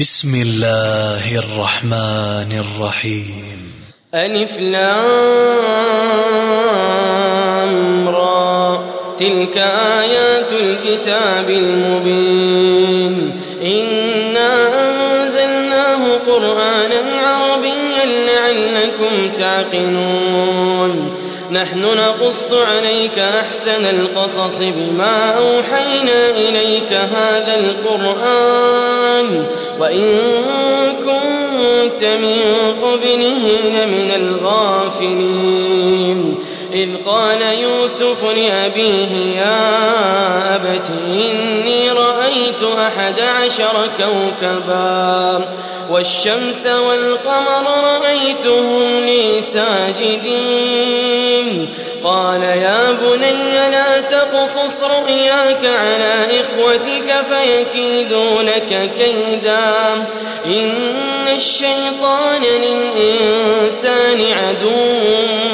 بسم الله الرحمن الرحيم ألف لام را. تلك آيات الكتاب المبين. إنا أنزلناه قرآنا عربيا لعلكم تعقلون. نحن نقص عليك أحسن القصص بما أوحينا إليك هذا القرآن. وإن كنت من قبله لمن الغافلين. إذ قال يوسف لأبيه يا أبت إني رأيت أحد عشر كوكبا والشمس والقمر رأيتهم لي ساجدين. قال يا بني لا تقصص رؤياك على إخوتك فيكيدوا لك كيدا. إن الشيطان للإنسان عدو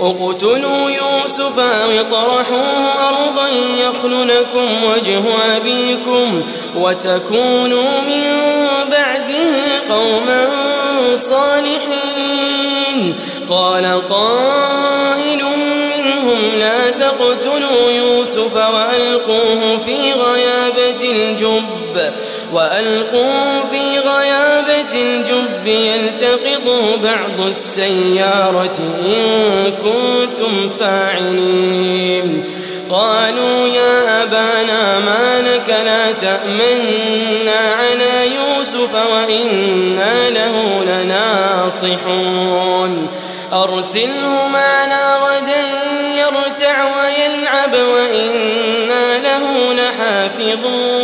اقتلوا يوسف أو اطرحوه أرضا يخل لكم وجه أبيكم وتكونوا من بعده قوما صالحين. قال قائل منهم لا تقتلوا يوسف وألقوه في غيابة الجب. وألقوه في غيابة الجب يلتقطه بعض السيارة إن كنتم فاعلين. قالوا يا أبانا ما لك لا تأمنا على يوسف وإنا له لناصحون. أرسله معنا غدا يرتع ويلعب وإنا له لحافظون.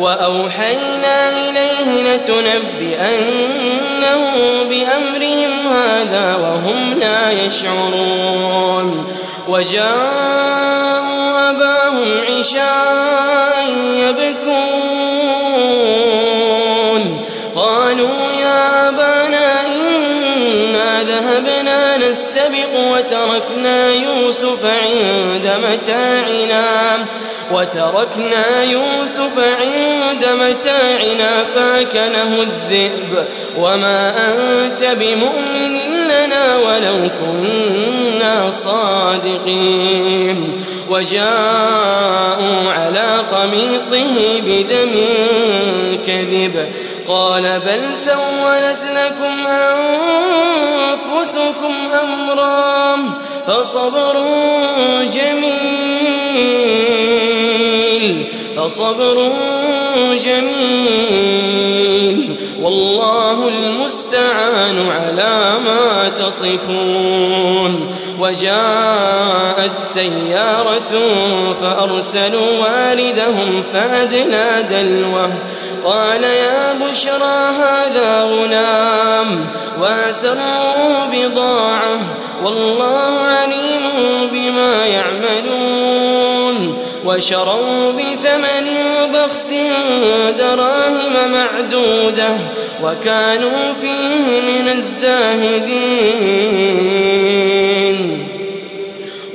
وأوحينا إليه لتنبئنه بأمرهم هذا وهم لا يشعرون. وجاءوا أباهم عشاء يبكون. قالوا يا أبانا إنا ذهبنا نستبق وتركنا يوسف عند متاعنا. وتركنا يوسف عند متاعنا فاكله الذئب. وما أنت بمؤمن لنا ولو كنا صادقين. وجاءوا على قميصه بدم كذب. قال بل سولت لكم أنفسكم أمرا فصبر جميل. فصبر جميل والله المستعان على ما تصفون وجاءت سيارة فأرسلوا واردهم فأدلى دلوه قال يا بشرى هذا غلام وأسروا بضاعة والله عليم وشروا بثمن بخس دراهم معدودة وكانوا فيه من الزاهدين.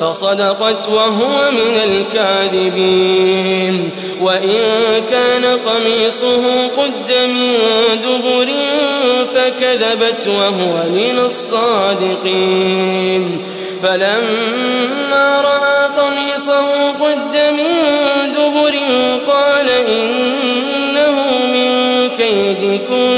فصدقت وهو من الكاذبين. وإن كان قميصه قد من دبر فكذبت وهو من الصادقين. فلما رأى قميصه قد من دبر قال إنه من كيدكن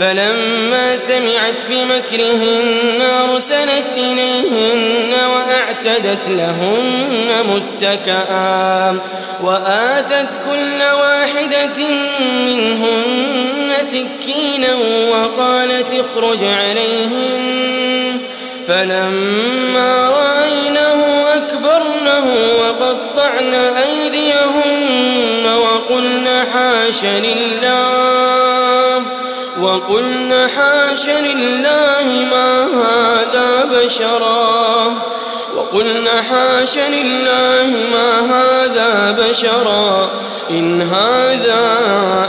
فلما سمعت بمكرهن أرسلت إليهن وأعتدت لهن متكئا وآتت كل واحدة منهن سكينا وقالت اخرج عليهن. فلما رأينه أكبرنه وقطعن أيديهن وقلن حاش لله حاش لله ما هذا بشرا. وقلن حاش لله ما هذا بشرا. إن هذا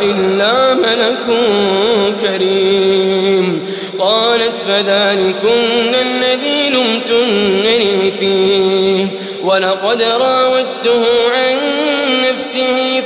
إلا ملك كريم. قالت فذلكن الذي لمتنني فيه. ولقد راودته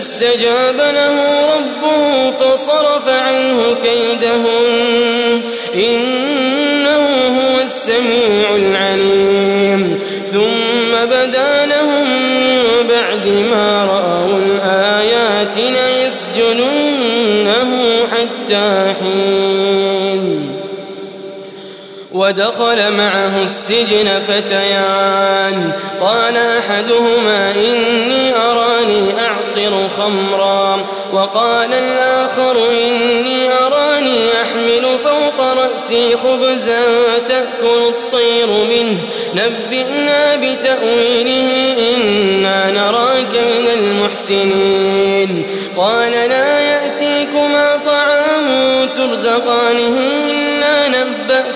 فاستجاب له ربه فصرف عنه كيدهن. إنه هو السميع العليم. ودخل معه السجن فتيان. قال أحدهما إني أراني أعصر خمرا. وقال الآخر إني أراني أحمل فوق رأسي خبزا تأكل الطير منه. نبئنا بتأويله إنا نراك من المحسنين. قال لا يأتيكما طعام ترزقانه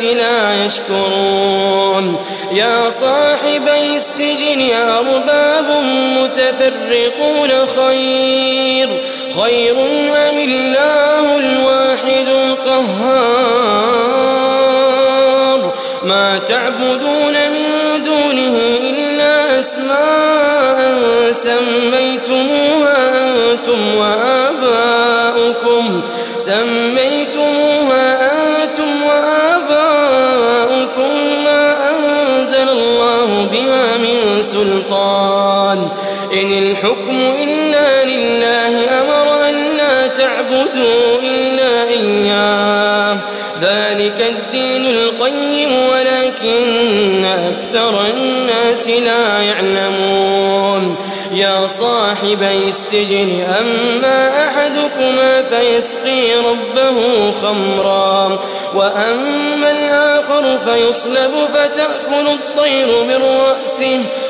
الناس لا يشكرون. يا صاحبي السجن أرباب متفرقون خير. خير أم الله الواحد القهار؟ ما تعبدون من دونه إلا أسماء سميتموها سلطان. إن الحكم إلا لله أمر أن لا تعبدوا إلا إياه. ذلك الدين القيم ولكن أكثر الناس لا يعلمون. يا صاحبي السجن أما أحدكما فيسقي ربه خمرا وأما الآخر فيصلب فتأكل الطير من رأسه.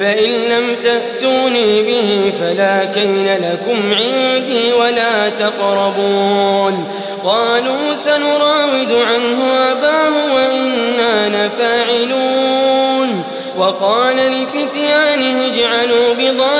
فإن لم تأتوني به فلا كيل لكم عندي ولا تقربون. قالوا سنراود عنه أباه وإنا لفاعلون. وقال لفتيانه اجعلوا بضاعتهم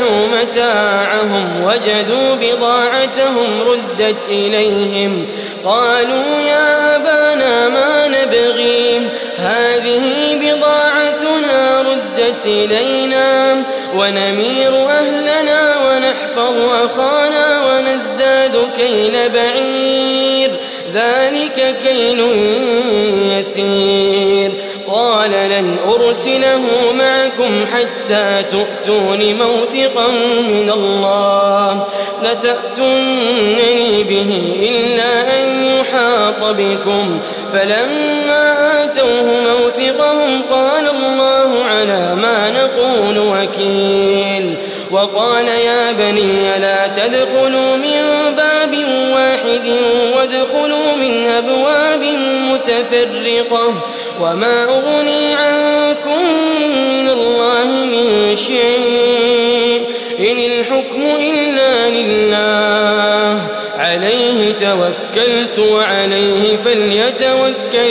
فتحوا متاعهم وجدوا بضاعتهم ردت إليهم قالوا يا أبانا ما نبغي؟ هذه بضاعتنا ردت إلينا ونمير أهلنا ونحفظ أخانا ونزداد كيل بعير ذلك كيل يسير لن أرسله معكم حتى تؤتون موثقا من الله لتأتونني به إلا أن يحاط بكم فلما آتوه موثقهم قال الله على ما نقول وكيل وقال يا بني لا تدخلوا من باب واحد وادخلوا من أبواب متفرقة وما أغني عنكم من الله من شيء إن الحكم إلا لله عليه توكلت وعليه فليتوكل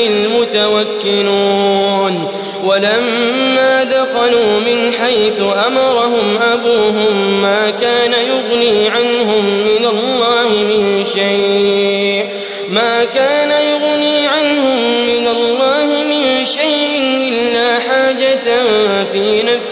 المتوكلون ولما دخلوا من حيث أمرهم أبوهم ما كان يغني عنهم من الله من شيء ما كان يغني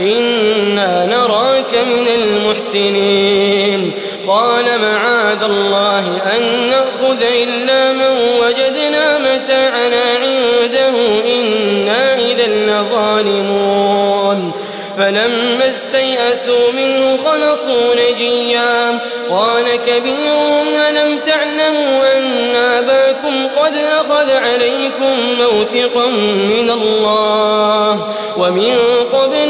إنا نراك من المحسنين. قال معاذ الله أن نأخذ إلا من وجدنا متاعنا عنده إنا إذا لظالمون. فلما استيأسوا منه خلصوا نجيا. قال كبيرهم ألم تعلموا أن أباكم قد أخذ عليكم موثقا من الله؟ ومن قبل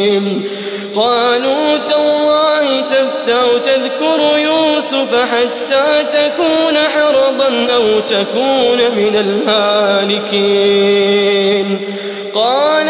يوسف حتى تكون حرضا أو تكون من الهالكين قال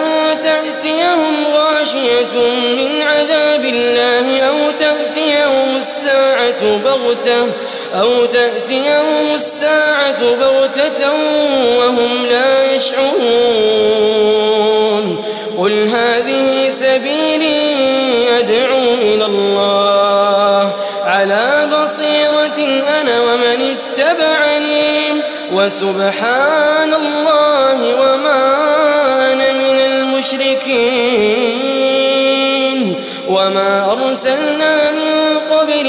الساعة بغتة أو تأتيهم الساعة بغتة وهم لا يشعرون قل هذه سبيلي أدعو إلى الله على بصيرة أنا ومن اتبعني وسبحان الله وما أنا من المشركين وما أرسلنا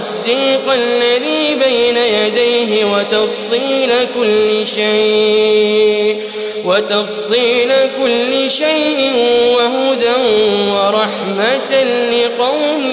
ولكن تصديق الذي بين يديه وتفصيل كل شيء وتفصيل كل شيء وهدى ورحمة لقوم